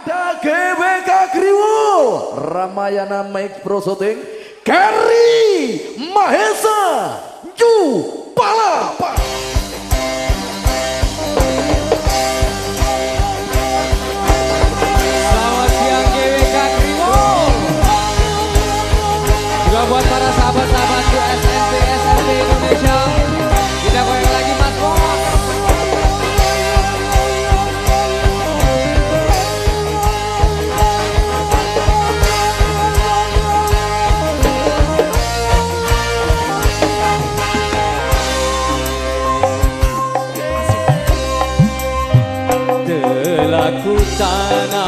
ada GBK Kriwo. Ramayana Mike Pro Shooting Kerry Mahesa. Ju Palapa. उतारा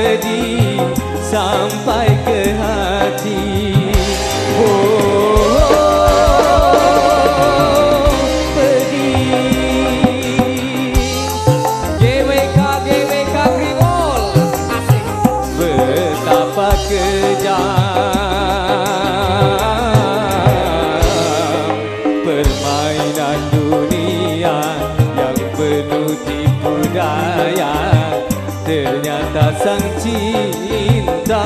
sedih sampai ke hati. sang cinta.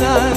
la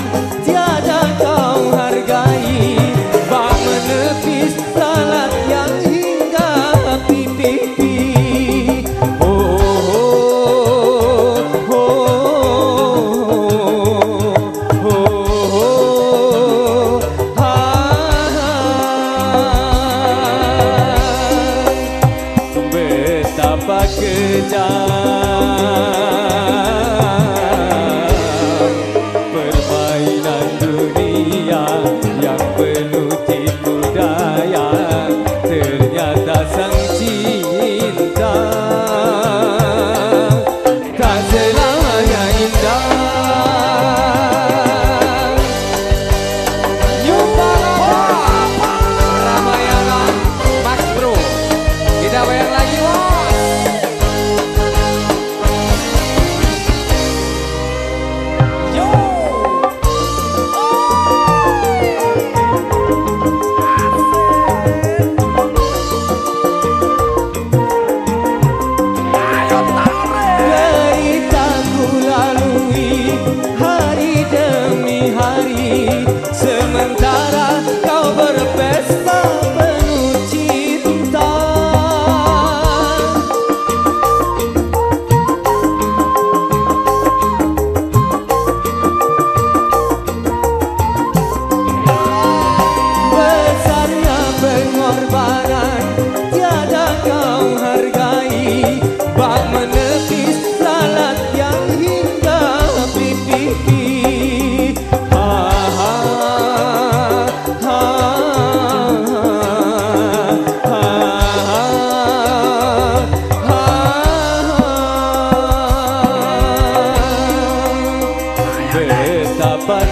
dapat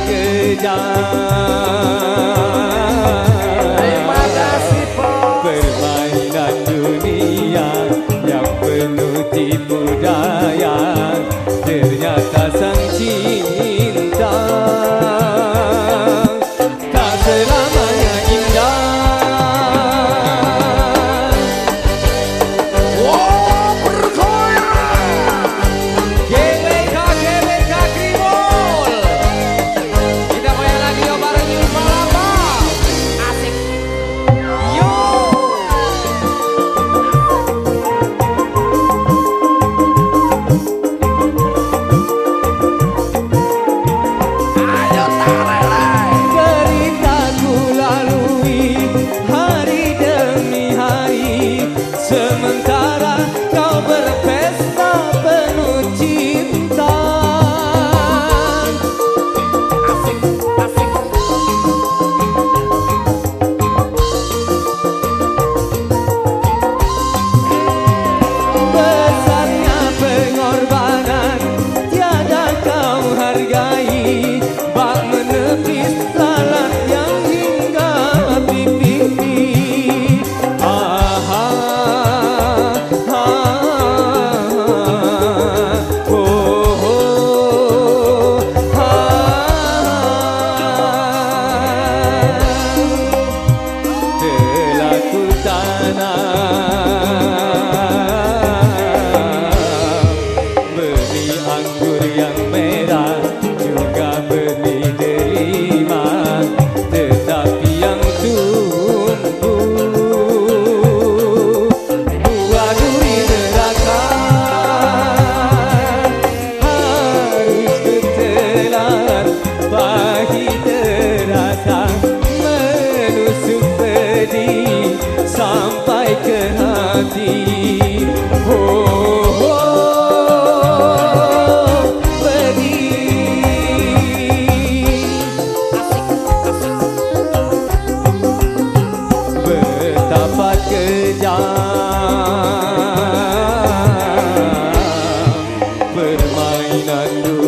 Terima kasih Permainan dunia yang penuh tipu daya. Ternyata sang cinta ang duriang merah Lalu